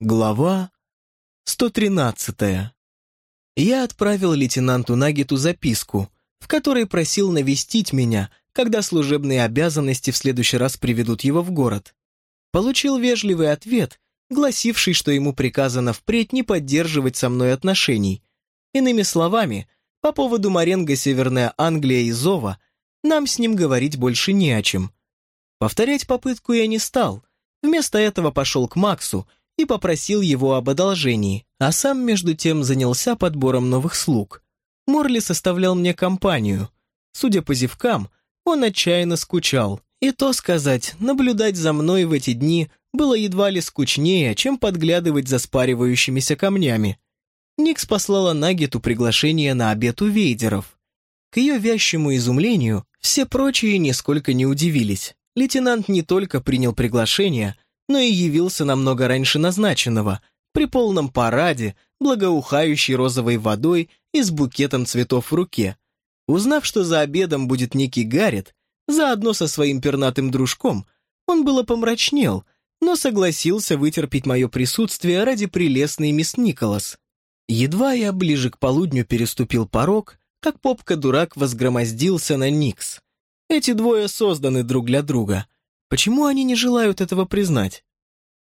Глава 113. Я отправил лейтенанту Нагиту записку, в которой просил навестить меня, когда служебные обязанности в следующий раз приведут его в город. Получил вежливый ответ, гласивший, что ему приказано впредь не поддерживать со мной отношений. Иными словами, по поводу Маренго Северная Англия и Зова нам с ним говорить больше не о чем. Повторять попытку я не стал, вместо этого пошел к Максу и попросил его об одолжении, а сам между тем занялся подбором новых слуг. Морли составлял мне компанию. Судя по зевкам, он отчаянно скучал. И то сказать, наблюдать за мной в эти дни было едва ли скучнее, чем подглядывать за спаривающимися камнями. Никс послала Нагету приглашение на обед у вейдеров. К ее вящему изумлению все прочие нисколько не удивились. Лейтенант не только принял приглашение, но и явился намного раньше назначенного, при полном параде, благоухающей розовой водой и с букетом цветов в руке. Узнав, что за обедом будет некий Гаррет, заодно со своим пернатым дружком, он было помрачнел, но согласился вытерпеть мое присутствие ради прелестной мисс Николас. Едва я ближе к полудню переступил порог, как попка-дурак возгромоздился на Никс. Эти двое созданы друг для друга — Почему они не желают этого признать?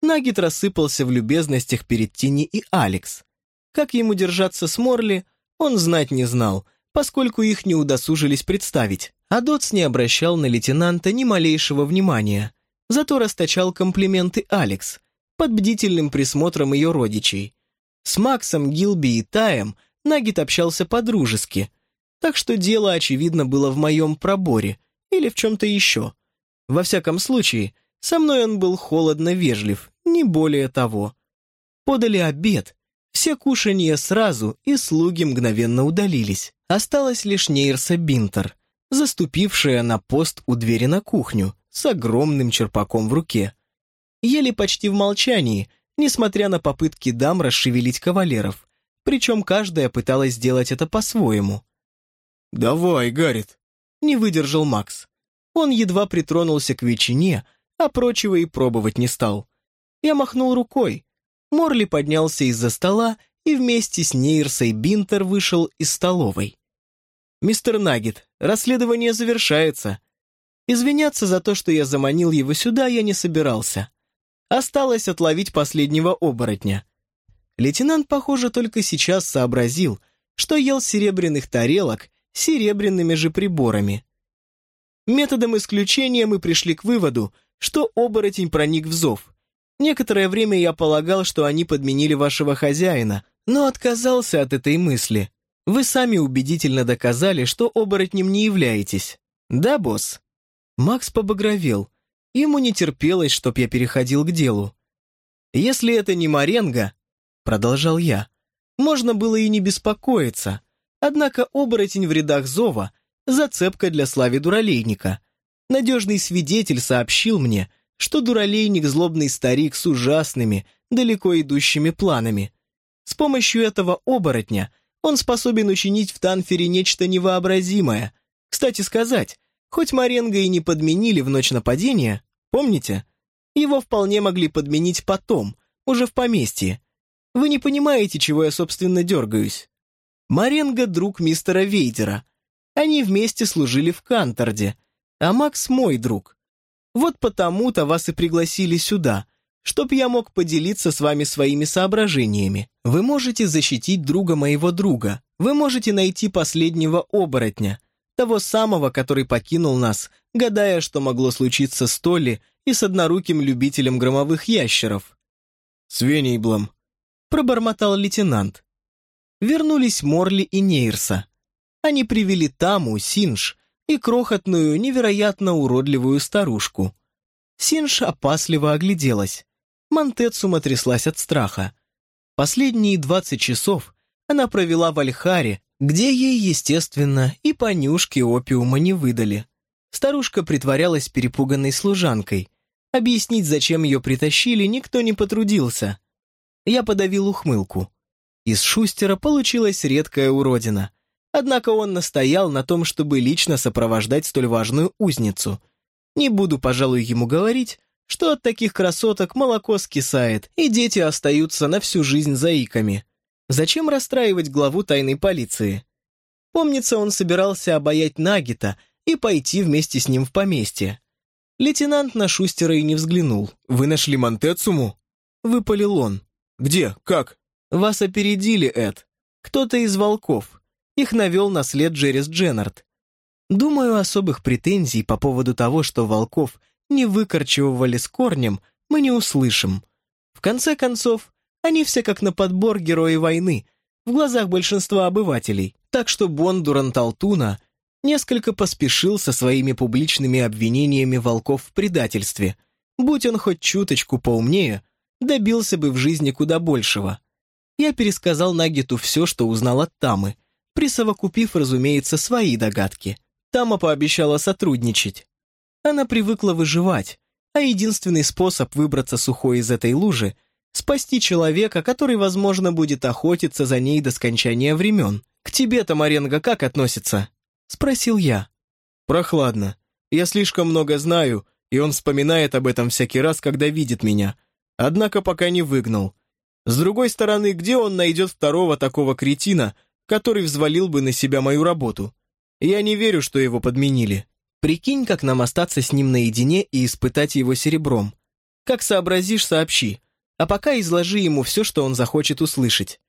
Нагит рассыпался в любезностях перед Тини и Алекс. Как ему держаться с Морли, он знать не знал, поскольку их не удосужились представить. А Дотс не обращал на лейтенанта ни малейшего внимания, зато расточал комплименты Алекс под бдительным присмотром ее родичей. С Максом, Гилби и Таем Нагит общался по-дружески, так что дело, очевидно, было в моем проборе или в чем-то еще. Во всяком случае, со мной он был холодно вежлив, не более того. Подали обед, все кушанья сразу, и слуги мгновенно удалились. Осталась лишь Нейрса Бинтер, заступившая на пост у двери на кухню с огромным черпаком в руке. Ели почти в молчании, несмотря на попытки дам расшевелить кавалеров, причем каждая пыталась сделать это по-своему. «Давай, Гаррит», — не выдержал Макс. Он едва притронулся к ветчине, а прочего и пробовать не стал. Я махнул рукой. Морли поднялся из-за стола и вместе с Нейрсой Бинтер вышел из столовой. «Мистер Наггет, расследование завершается. Извиняться за то, что я заманил его сюда, я не собирался. Осталось отловить последнего оборотня». Лейтенант, похоже, только сейчас сообразил, что ел серебряных тарелок серебряными же приборами. Методом исключения мы пришли к выводу, что оборотень проник в зов. Некоторое время я полагал, что они подменили вашего хозяина, но отказался от этой мысли. Вы сами убедительно доказали, что оборотнем не являетесь. Да, босс?» Макс побагровел. Ему не терпелось, чтоб я переходил к делу. «Если это не Маренго», — продолжал я, — «можно было и не беспокоиться. Однако оборотень в рядах зова — Зацепка для славы дуралейника. Надежный свидетель сообщил мне, что дуралейник – злобный старик с ужасными, далеко идущими планами. С помощью этого оборотня он способен учинить в Танфере нечто невообразимое. Кстати сказать, хоть Маренго и не подменили в ночь нападения, помните? Его вполне могли подменить потом, уже в поместье. Вы не понимаете, чего я, собственно, дергаюсь. Маренго – друг мистера Вейдера – они вместе служили в Канторде, а Макс мой друг. Вот потому-то вас и пригласили сюда, чтоб я мог поделиться с вами своими соображениями. Вы можете защитить друга моего друга, вы можете найти последнего оборотня, того самого, который покинул нас, гадая, что могло случиться с Толли и с одноруким любителем громовых ящеров. «С Венейблом», — пробормотал лейтенант. Вернулись Морли и Нейрса. Они привели Таму, Синж и крохотную, невероятно уродливую старушку. Синж опасливо огляделась. Монтецума тряслась от страха. Последние двадцать часов она провела в Альхаре, где ей, естественно, и понюшки опиума не выдали. Старушка притворялась перепуганной служанкой. Объяснить, зачем ее притащили, никто не потрудился. Я подавил ухмылку. Из Шустера получилась редкая уродина — Однако он настоял на том, чтобы лично сопровождать столь важную узницу. Не буду, пожалуй, ему говорить, что от таких красоток молоко скисает, и дети остаются на всю жизнь заиками. Зачем расстраивать главу тайной полиции? Помнится, он собирался обаять Нагита и пойти вместе с ним в поместье. Лейтенант на Шустера и не взглянул. «Вы нашли Монтецуму?» — выпалил он. «Где? Как?» «Вас опередили, Эд. Кто-то из волков. Их навел на след Джеррис Дженнард. Думаю, особых претензий по поводу того, что волков не выкорчевывали с корнем, мы не услышим. В конце концов, они все как на подбор герои войны, в глазах большинства обывателей, так что Бондуран Талтуна несколько поспешил со своими публичными обвинениями волков в предательстве. Будь он хоть чуточку поумнее, добился бы в жизни куда большего. Я пересказал Нагиту все, что узнал от Тамы, присовокупив, разумеется, свои догадки. Тама пообещала сотрудничать. Она привыкла выживать, а единственный способ выбраться сухой из этой лужи — спасти человека, который, возможно, будет охотиться за ней до скончания времен. «К тебе-то, Маренго, как относится?» — спросил я. «Прохладно. Я слишком много знаю, и он вспоминает об этом всякий раз, когда видит меня. Однако пока не выгнал. С другой стороны, где он найдет второго такого кретина, который взвалил бы на себя мою работу? Я не верю, что его подменили. Прикинь, как нам остаться с ним наедине и испытать его серебром. Как сообразишь, сообщи. А пока изложи ему все, что он захочет услышать.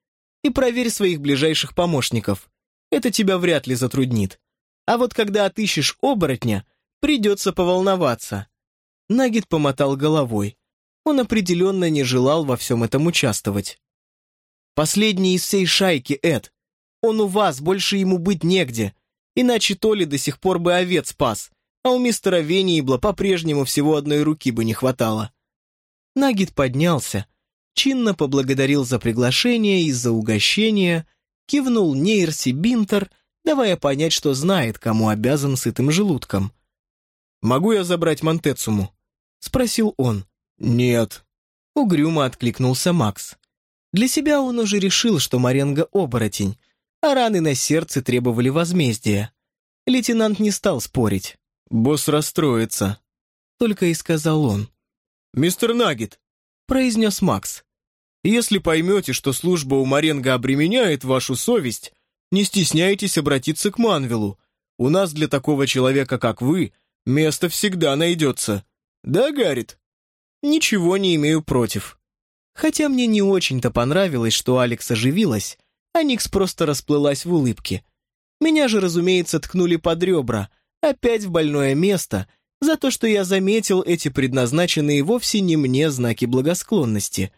И проверь своих ближайших помощников. Это тебя вряд ли затруднит. А вот когда отыщешь оборотня, придется поволноваться. Нагид помотал головой. Он определенно не желал во всем этом участвовать. Последний из всей шайки, Эд. Он у вас, больше ему быть негде. Иначе Толи до сих пор бы овец спас, а у мистера Вениебла по-прежнему всего одной руки бы не хватало. Нагид поднялся, чинно поблагодарил за приглашение и за угощение, кивнул Нейрси Бинтер, давая понять, что знает, кому обязан сытым желудком. «Могу я забрать Монтецуму?» — спросил он. «Нет», — угрюмо откликнулся Макс. Для себя он уже решил, что Маренго — оборотень, а раны на сердце требовали возмездия. Лейтенант не стал спорить. «Босс расстроится», — только и сказал он. «Мистер Наггет», — произнес Макс, «если поймете, что служба у Маренго обременяет вашу совесть, не стесняйтесь обратиться к Манвелу. У нас для такого человека, как вы, место всегда найдется. Да, Гаррит?» «Ничего не имею против», Хотя мне не очень-то понравилось, что Алекс оживилась, а Никс просто расплылась в улыбке. Меня же, разумеется, ткнули под ребра, опять в больное место, за то, что я заметил эти предназначенные вовсе не мне знаки благосклонности.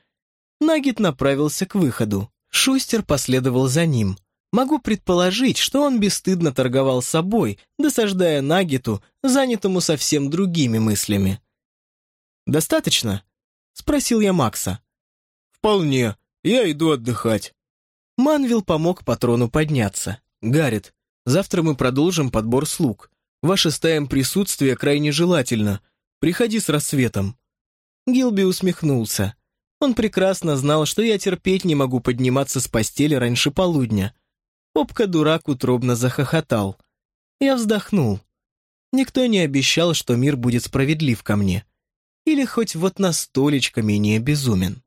Нагит направился к выходу. Шустер последовал за ним. Могу предположить, что он бесстыдно торговал собой, досаждая Нагиту, занятому совсем другими мыслями. «Достаточно?» — спросил я Макса. «Вполне. Я иду отдыхать». Манвил помог патрону подняться. «Гаррит, завтра мы продолжим подбор слуг. Ваше стаем присутствие крайне желательно. Приходи с рассветом». Гилби усмехнулся. Он прекрасно знал, что я терпеть не могу подниматься с постели раньше полудня. Попка-дурак утробно захохотал. Я вздохнул. Никто не обещал, что мир будет справедлив ко мне. Или хоть вот на столечко менее безумен.